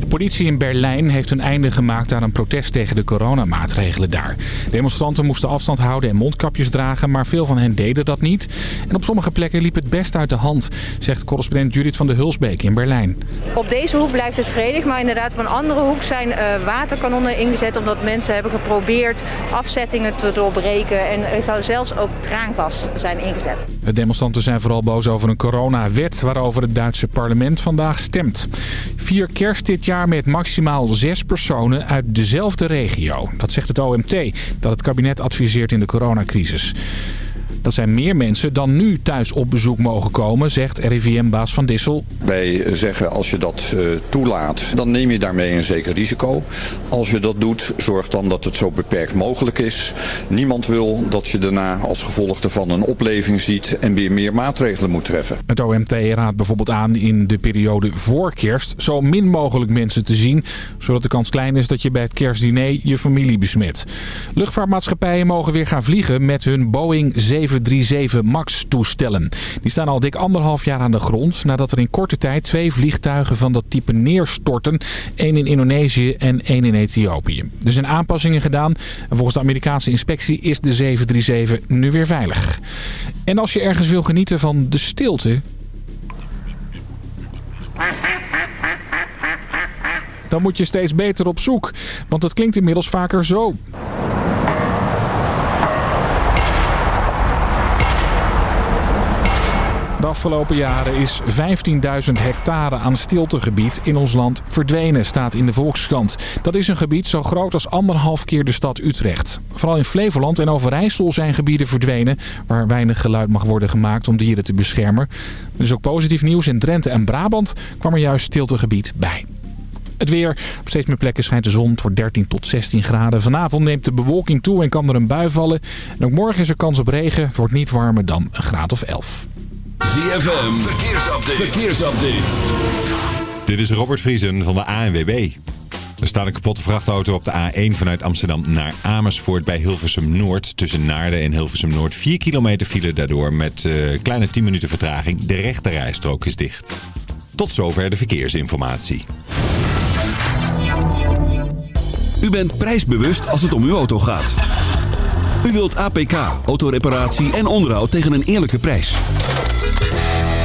De politie in Berlijn heeft een einde gemaakt aan een protest tegen de coronamaatregelen daar. Demonstranten moesten afstand houden en mondkapjes dragen, maar veel van hen deden dat niet. En op sommige plekken liep het best uit de hand, zegt correspondent Judith van de Hulsbeek in Berlijn. Op deze hoek blijft het vredig, maar inderdaad op een andere hoek zijn uh, waterkanonnen ingezet... omdat mensen hebben geprobeerd afzettingen te doorbreken en er zou zelfs ook traangas zijn ingezet. De demonstranten zijn vooral boos over een coronawet waarover het Duitse parlement vandaag stemt. Vier kerst dit jaar met maximaal zes personen uit dezelfde regio. Dat zegt het OMT, dat het kabinet adviseert in de coronacrisis. Dat zijn meer mensen dan nu thuis op bezoek mogen komen, zegt RIVM-baas Van Dissel. Wij zeggen als je dat uh, toelaat, dan neem je daarmee een zeker risico. Als je dat doet, zorg dan dat het zo beperkt mogelijk is. Niemand wil dat je daarna als gevolg ervan een opleving ziet en weer meer maatregelen moet treffen. Het OMT raadt bijvoorbeeld aan in de periode voor kerst zo min mogelijk mensen te zien, zodat de kans klein is dat je bij het kerstdiner je familie besmet. Luchtvaartmaatschappijen mogen weer gaan vliegen met hun Boeing 7 737 MAX toestellen. Die staan al dik anderhalf jaar aan de grond nadat er in korte tijd twee vliegtuigen van dat type neerstorten. één in Indonesië en één in Ethiopië. Er zijn aanpassingen gedaan en volgens de Amerikaanse inspectie is de 737 nu weer veilig. En als je ergens wil genieten van de stilte... Dan moet je steeds beter op zoek, want het klinkt inmiddels vaker zo. Afgelopen jaren is 15.000 hectare aan stiltegebied in ons land verdwenen, staat in de Volkskrant. Dat is een gebied zo groot als anderhalf keer de stad Utrecht. Vooral in Flevoland en Overijssel zijn gebieden verdwenen... waar weinig geluid mag worden gemaakt om dieren te beschermen. Er is ook positief nieuws. In Drenthe en Brabant kwam er juist stiltegebied bij. Het weer. Op steeds meer plekken schijnt de zon. Het wordt 13 tot 16 graden. Vanavond neemt de bewolking toe en kan er een bui vallen. En ook morgen is er kans op regen. Het wordt niet warmer dan een graad of 11. ZFM, verkeersupdate. verkeersupdate. Dit is Robert Vriesen van de ANWB. Er staat een kapotte vrachtauto op de A1 vanuit Amsterdam naar Amersfoort bij Hilversum Noord. Tussen Naarden en Hilversum Noord 4 kilometer file daardoor met uh, kleine 10 minuten vertraging. De rechterrijstrook is dicht. Tot zover de verkeersinformatie. U bent prijsbewust als het om uw auto gaat. U wilt APK, autoreparatie en onderhoud tegen een eerlijke prijs.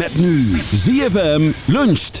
Met nu ZFM luncht.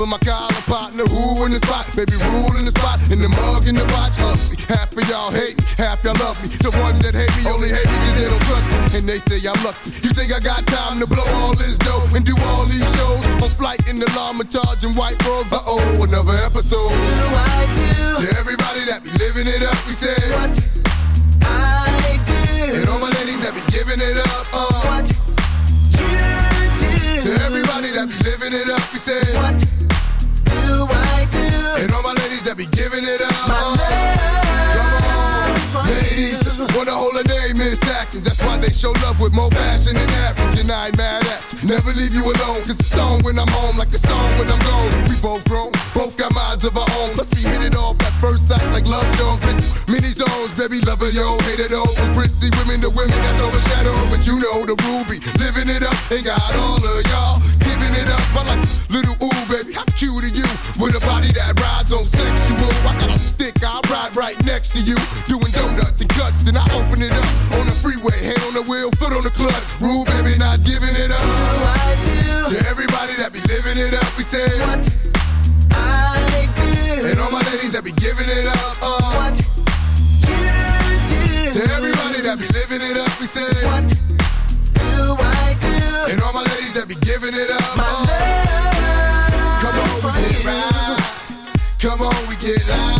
Popping my collar, partner, who in the spot? Baby, rule in the spot. In the mug, in the watch, ugly. Half of y'all hate me, half y'all love me. The ones that hate me only hate me cause they don't trust me. And they say I'm lucky. You think I got time to blow all this dough and do all these shows? On flight in the llama charging white robes. Uh oh, another episode. Do I do? To everybody that be living it up, we say what I do. And all my ladies that be giving it up, uh. What you do. To everybody that be living it up, we say what do I do? And all my ladies that be giving it up, just wanna a name, Miss. That's why they show love with more passion than average, and I ain't mad at. Never leave you alone, cause the song when I'm home, like the song when I'm gone. We both grown, both got minds of our own. Must be hit it off at first sight, like love Jones. Through many zones, baby, lover, yo, hate it all. From prissy women to women that's overshadowed. But you know the ruby, living it up, ain't got all of y'all. Giving it up, I like little ooh, baby, how cute are you? With a body that rides on sexual. I got a ride right next to you. Doing donuts and cuts, then I open it up. On the freeway, hand on the wheel, foot on the clutch. Rule, baby, not giving it up. To everybody that be living it up, we say what I do. And all my ladies that be giving it up, uh. What you do. To everybody that be living it up, we say what do I do? And all my ladies that be giving it up, my uh. Come on, we get right. Come on, we get live.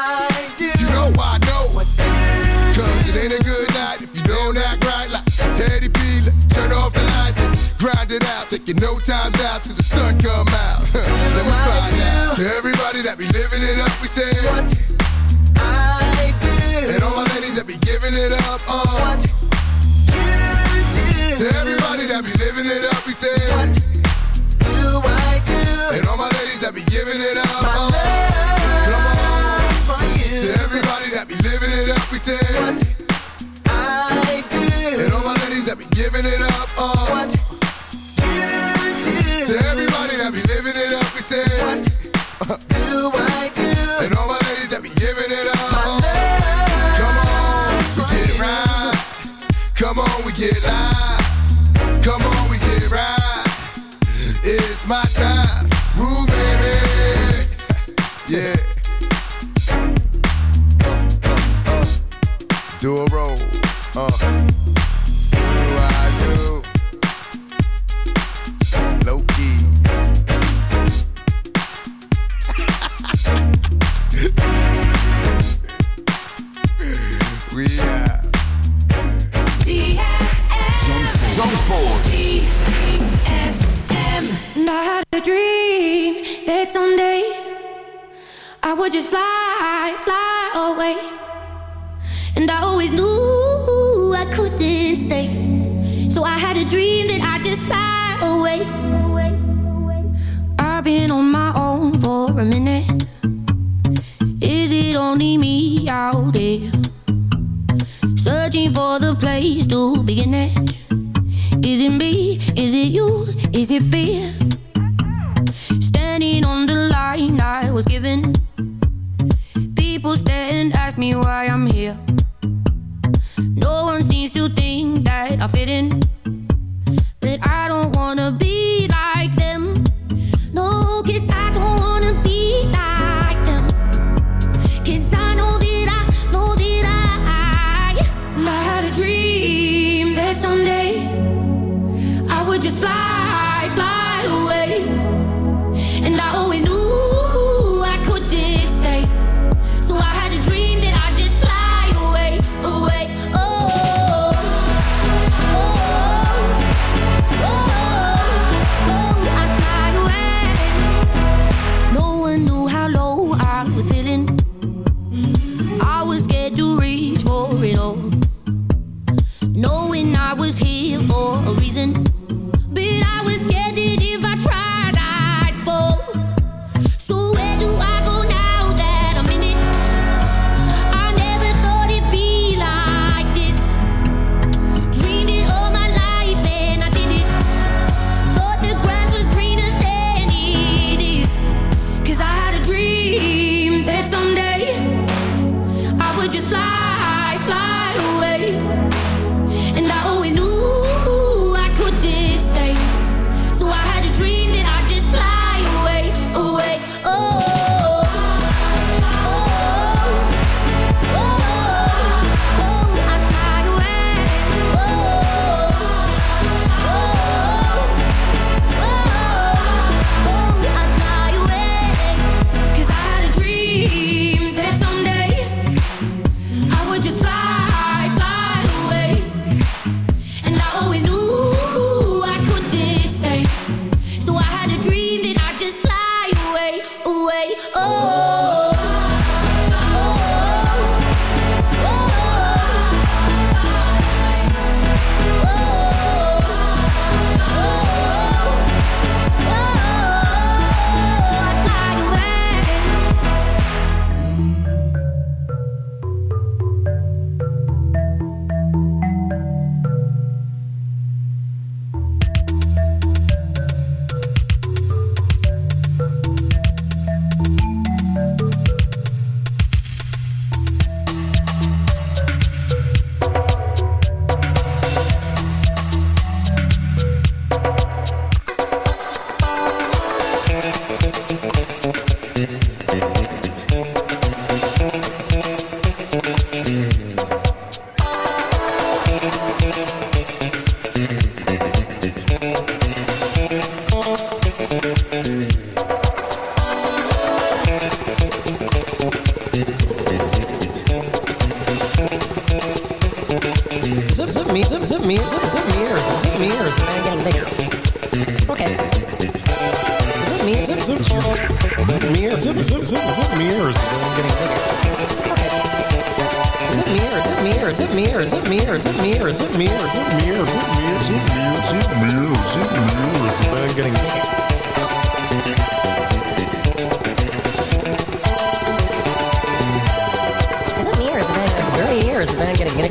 no times out till the sun come out. Let me find out. To everybody that be living it up, we say what a minute. Is it only me out there? Searching for the place to begin it. Is it me? Is it you? Is it fear? Standing on the line I was given. People stare and ask me why I'm here. No one seems to think that I fit in.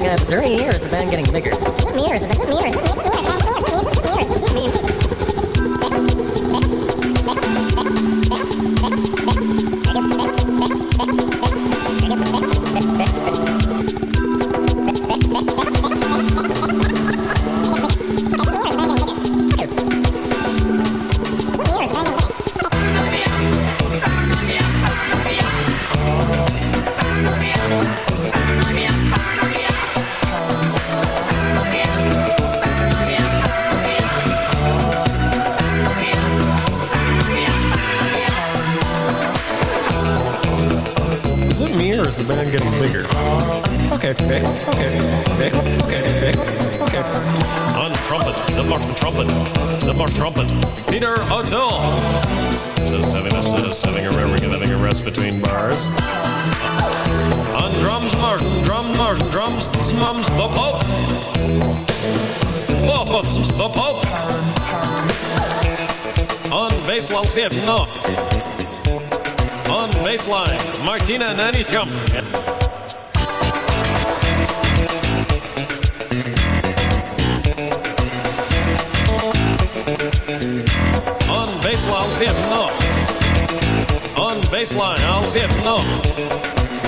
like uh, three years, the band getting bigger. Is it me or is it, is it me or is it me? It, no. On baseline, Martina Nanny's come. On baseline, it, no. On baseline, I'll see it, no.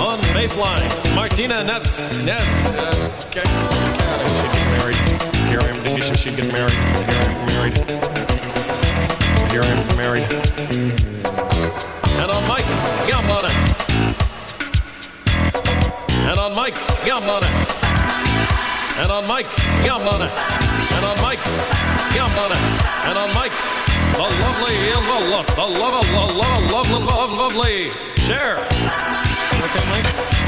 On baseline, Martina Net. Net. Uh, okay. I get married. Here I am. She get married. Here I am married. Here I am married. And on Mike, it. And on Mike, it. And on Mike, it. And on Mike, it. And on Mike, the lovely, the love, the love, the love, love, love, love, lovely. Share. Okay, Mike.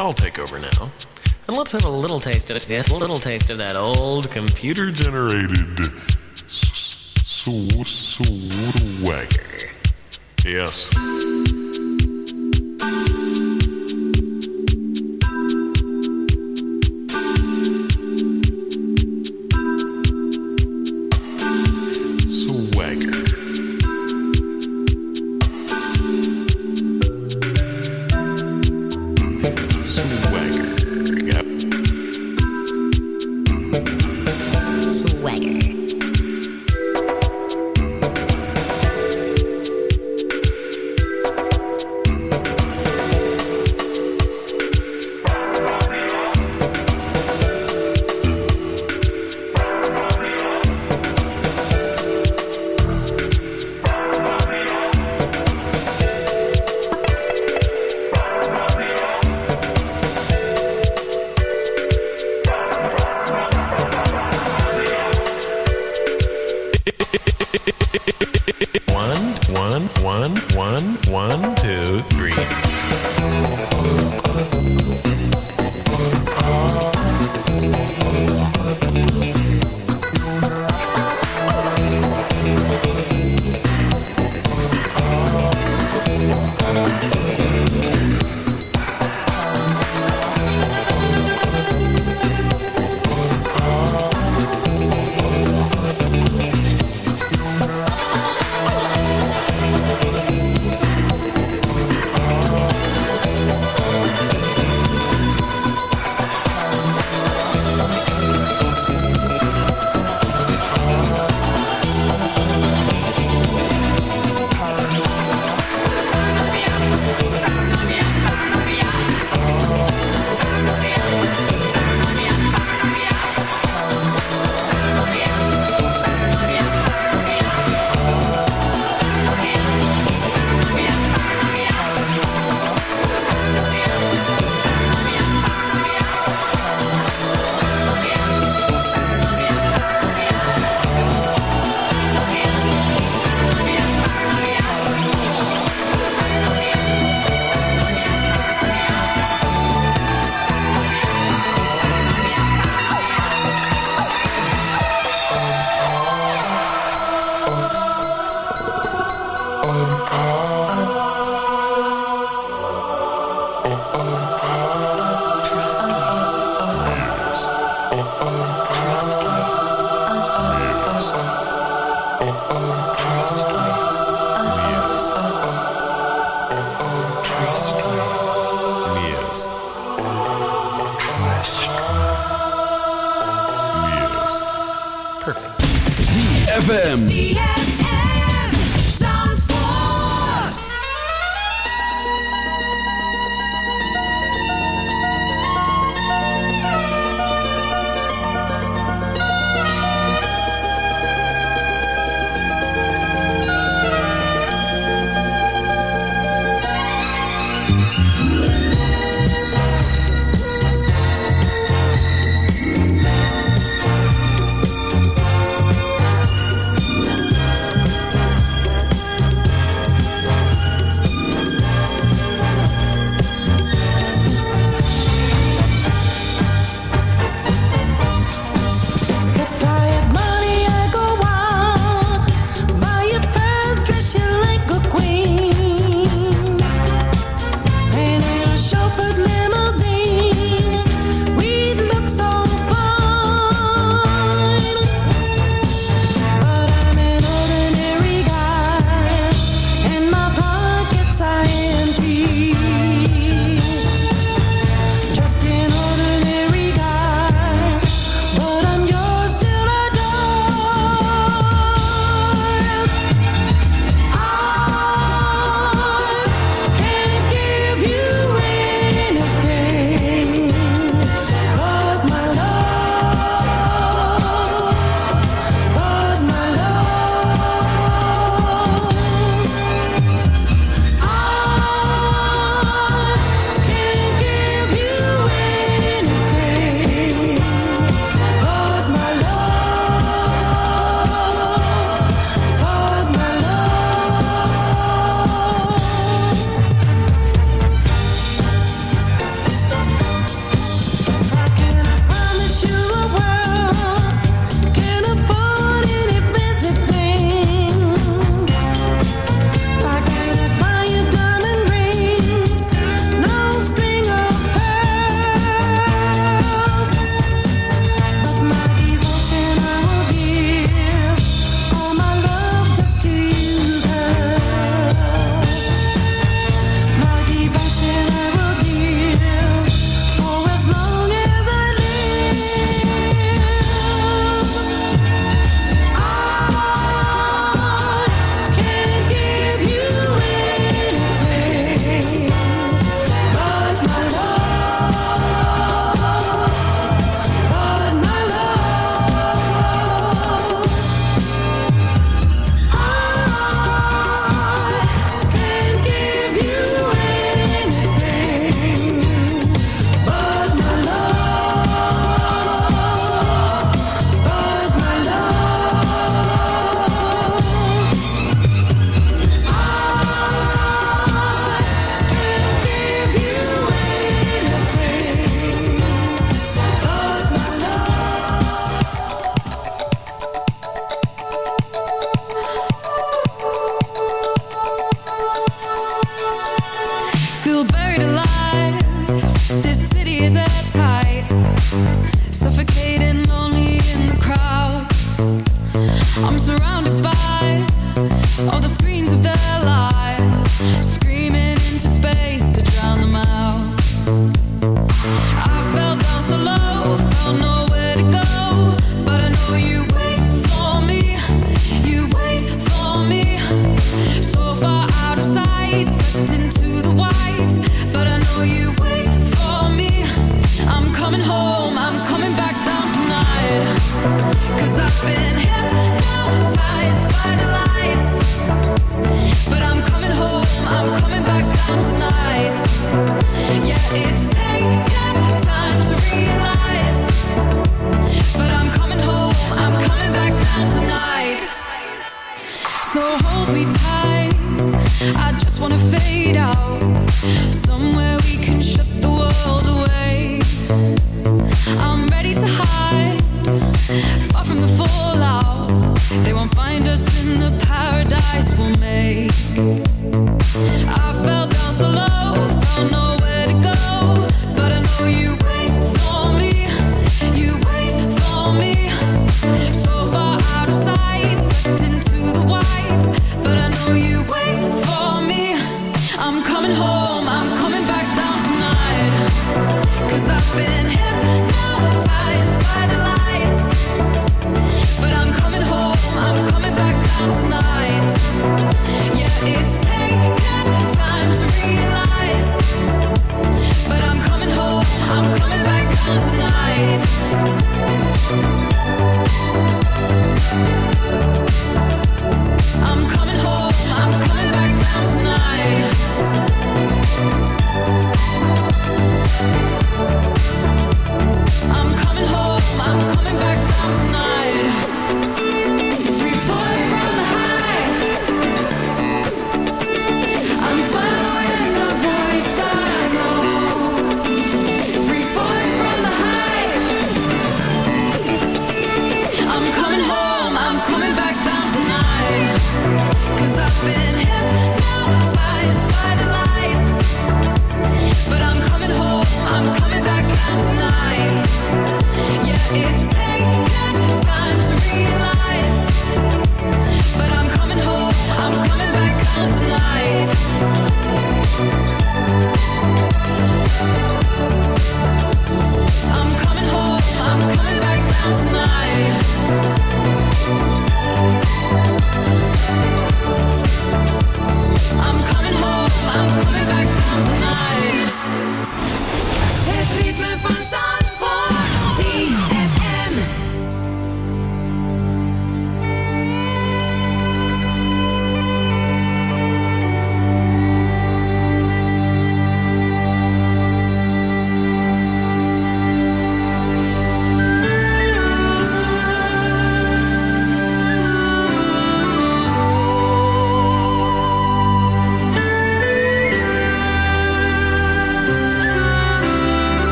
I'll take over now. And let's have a little taste of it. A little taste of that old computer Generated s- s-. Yes.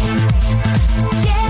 Yeah.